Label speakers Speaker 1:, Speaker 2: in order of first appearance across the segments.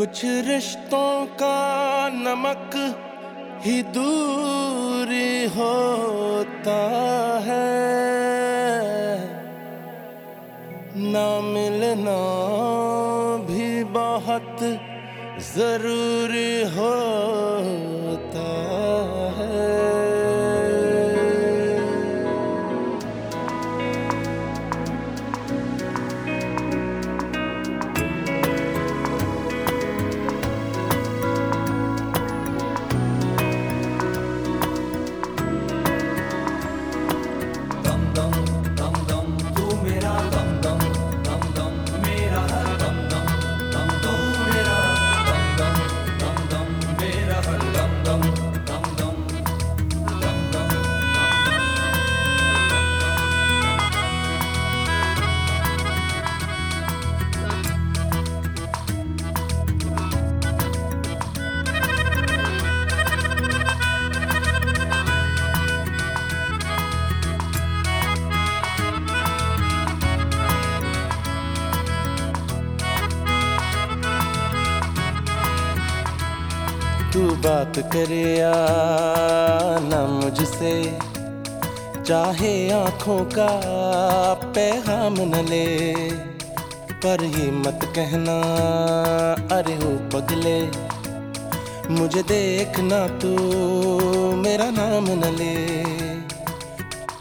Speaker 1: कुछ रिश्तों का नमक ही दूर होता है। ना मिलना भी बहुत ज़रूरी होता तू बात करे या ना मुझसे। चाहे आँखों का पैगाम न ले, पर ये मत कहना, अरे हो पगले। मुझे देखना तू, मेरा नाम न ले।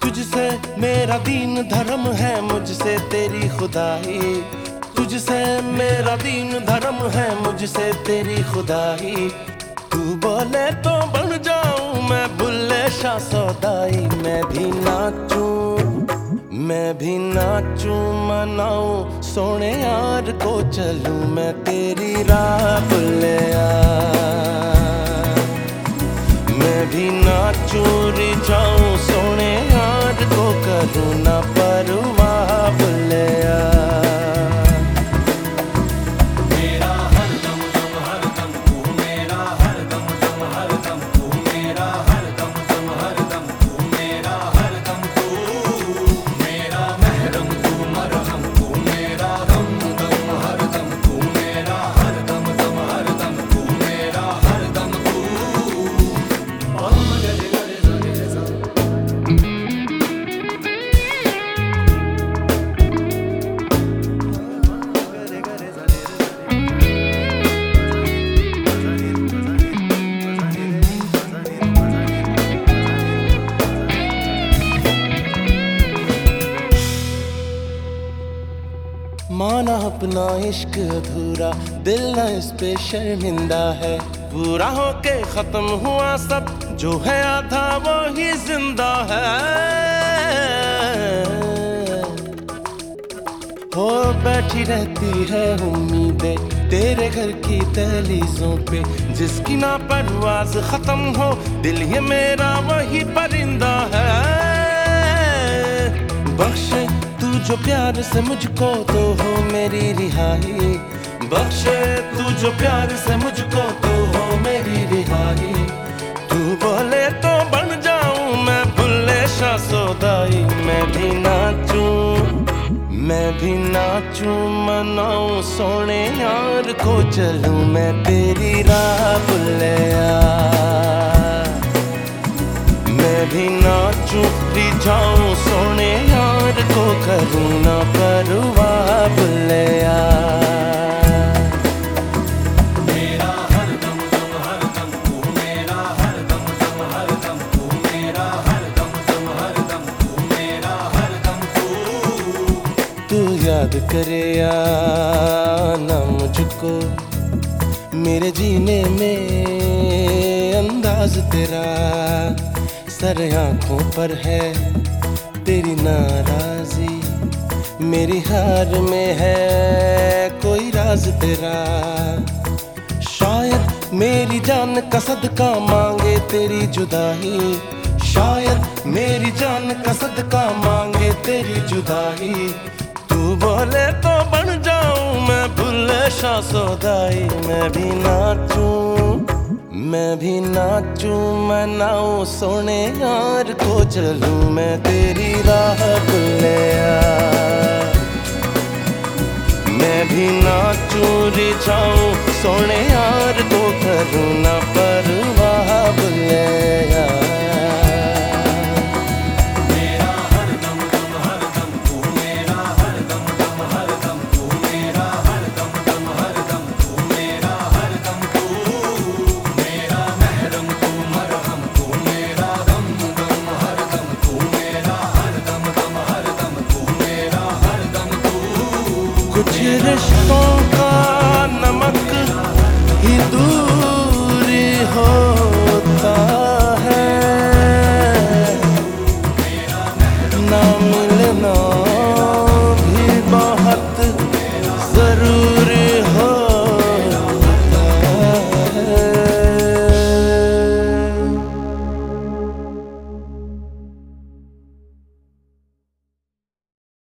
Speaker 1: तुझसे मेरा दीन धर्म है मुझसे तेरी खुदाई। तुझसे मेरा दीन धर्म है मुझसे तेरी खुदाई। बोले तो बन जाऊँ मैं बुल्ले शाह सौदाई, मैं भी नाचूं, मैं भी नाचूं, मनाऊं, सोने यार को चलूँ, मैं तेरी राह बुल्ले मैं भी नाचूं, रिझाऊं माना अपना इश्क अधूरा, दिल न इस पे शर्मिंदा है। पूरा होके खत्म हुआ सब, जो है आधा वो ही ज़िंदा है। हो, बैठी रहती है उम्मीदें, तेरे घर की दहलीजों पे। जिसकी ना परवाज खत्म हो, दिल ये मेरा वही परिंदा है। बख्शे जो प्यार से मुझको तो हो मेरी रिहाई। बख्शे तू जो प्यार से मुझको तो हो मेरी रिहाई। तू बोले तो बन जाऊँ मैं बुल्ले शाह सौदाई। मैं भी नाचूं, मैं भी नाचूं, मनाऊं सोने यार को चलूँ मैं तेरी राह बुल्ले मैं भी नाचूं रिझाऊं सोने यार को करूँ ना परवाह तू याद करे ना मुझको मेरे जीने में अंदाज तेरा सर आँखों पर है तेरी नाराजी मेरी हार में है, कोई राज तेरा। शायद मेरी जान का मांगे तेरी जुदाई शायद मेरी जान कसद का मांगे तेरी जुदाई तू बोले तो बन जाऊँ मैं भुल्ले शाह सौदाई, मैं भी नाचूं। मैं भी नाचू मनाओ सोने यार को चलू मैं तेरी राह ले मैं भी नाचू रिछाऊ सोने यार को करूँ ना परवाह रिश्तों